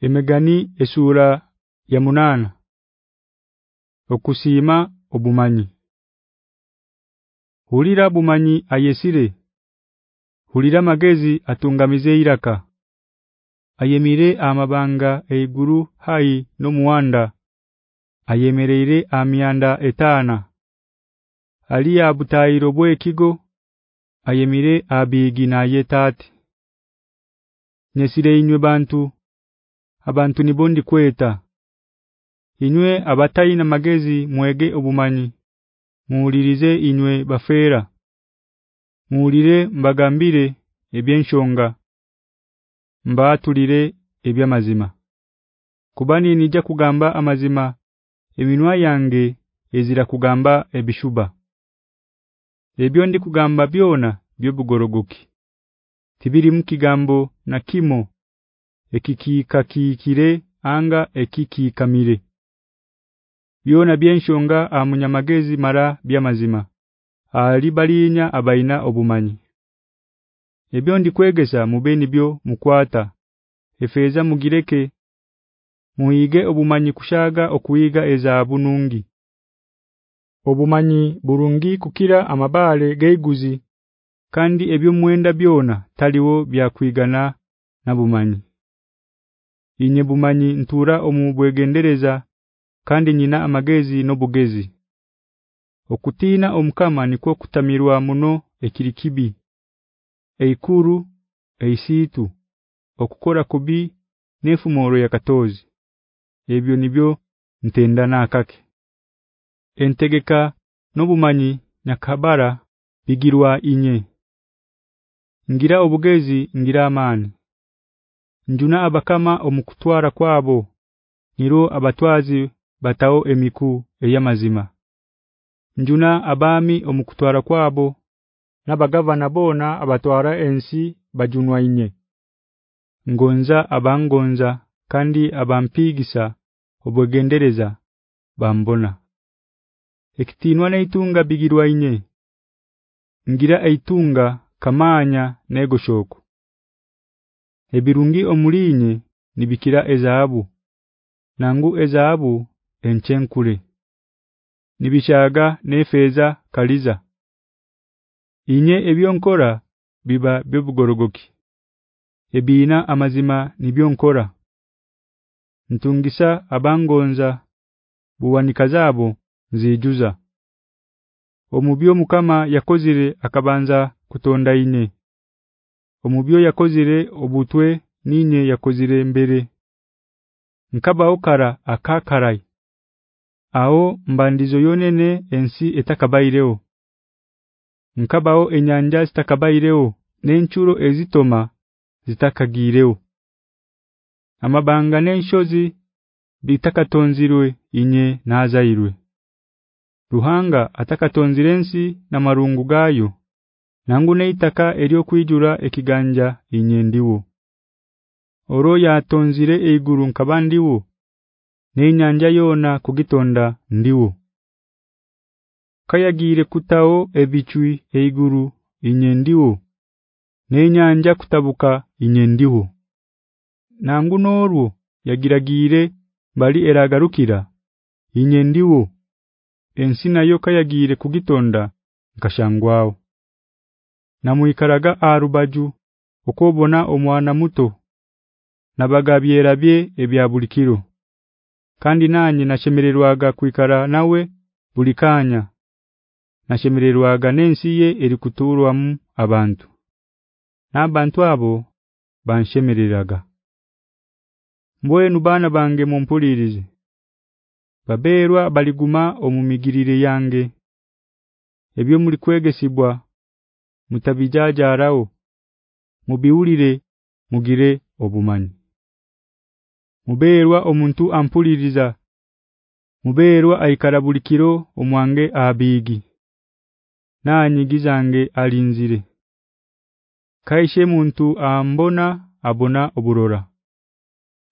Emegani esura ya munana. Okusima obumanyi. Hulira bumanyi ayesire. Hulira magezi atungamize iraka. Ayemire amabanga eiguru hai no muwanda. Ayemereere amyanda etana. Ali abutayiro bwekigo Ayemire abigi na yetati. Nyesire inywe bantu abantu nibondi kweta. Inywe abataina magezi mwege obumanyi. Muulirize inywe bafera Muulire mbagambire ebyenshonga. Mbatulire ebyamazima. Kubani nija kugamba amazima? Eminwa yange ezira kugamba ebishuba. Ebyo ndi kugamba byona byobugorogoki Tibiri mkigambo na kimo ekikika kikire anga ekikikamire Byona byenshonga amunyamagezi mara byamazima. Ali balinya abaina obumanyi. Ebyo ndi kwegesa mubeni byo mukwata. Efeza mugireke. Muige obumanyi kushaga okuiga ezabu nungi. Obumanyi burungi kukira amabale geiguzi kandi ebyo mwenda byona taliwo byakwigana na bumanyi Inye bumanyi ntura omubwegendereza kandi nyina amagezi nobugezi. Okutina omkama niko kutamirwa muno ekirikibi Eikuru eisitu okukora kubi nefumoro ya katozi Ebyo nibyo ntenda nakake. Entegeka nobumanyi nyakabara bigirwa inye. Ngira obugezi ngira amani Njuna abakama omukutwara kwabo niro abatwazi batao emiku eyamazima. Njuna abami omukutwara kwabo nabagavana bona abatwara ensi bajunwa inye. Ngonza abangonza kandi abampigisa obwegendereza bambona. Ekitinwa naitunga bigirwa inye. Ngira aitunga kamanya negoshoko Ebirungi omulinye nibikira ezaabu nangu ezaabu enchenkure Nibishaga nefeza kaliza. Inye ebyonkora biba bibugorogoki Ebina amazima nibyonkora. Ntungisa abangonza buwanika zabo nzijuza. Omubyo mukama yakozire akabanza kutonda ine Omubyo yakozire obutwe ninye yakozire mbere. Nkaba okara akakarai Aho mbandizo yonene ensi etakabaireo Nkabao enyanja zitakabaireo nenchuro ezitoma zitakagireo Amabanga nenshozi bitakatonzirwe inye nazairwe Ruhanga atakatonzirensi na marungu gayo nangu neitaka elio kwijura ekiganja inyendiwo Oro ya tonzire eiguru nkabandiwo Nenyanja yona kugitonda ndiwo Kayagire kutao ebichui eiguru inyendiwo Nenyanja kutabuka inyendiwo Nangu norwo yagiragire bali eragarukira inyendiwo Ensina yokayagire kugitonda nkashangwao Namuikaraga arubaju okobona omwana muto nabagabyerabye ebyabulikiro kandi nanyi nashemererwaga kuikara nawe bulikanya nashemererwaga nensi ye erikuturwamu abantu. Nabantu abo banshemereraga. Mbwenu bana bange mumpulirize. Baberwa baliguma omumigirire yange. Ebyo muri kwegesibwa mutabijaja arao mubiulire mugire obumanyi. Muberwa omuntu ampuliriza. Muberwa aikarabulikiro omwange abigi Nanyigizange alinzire. Kaishe muntu ambona abona oburora.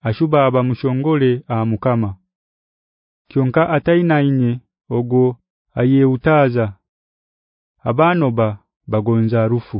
Ashuba aba mushongole amukama Kyonka atainainye ogo ayeutaza. Abanoba bagonza harufu.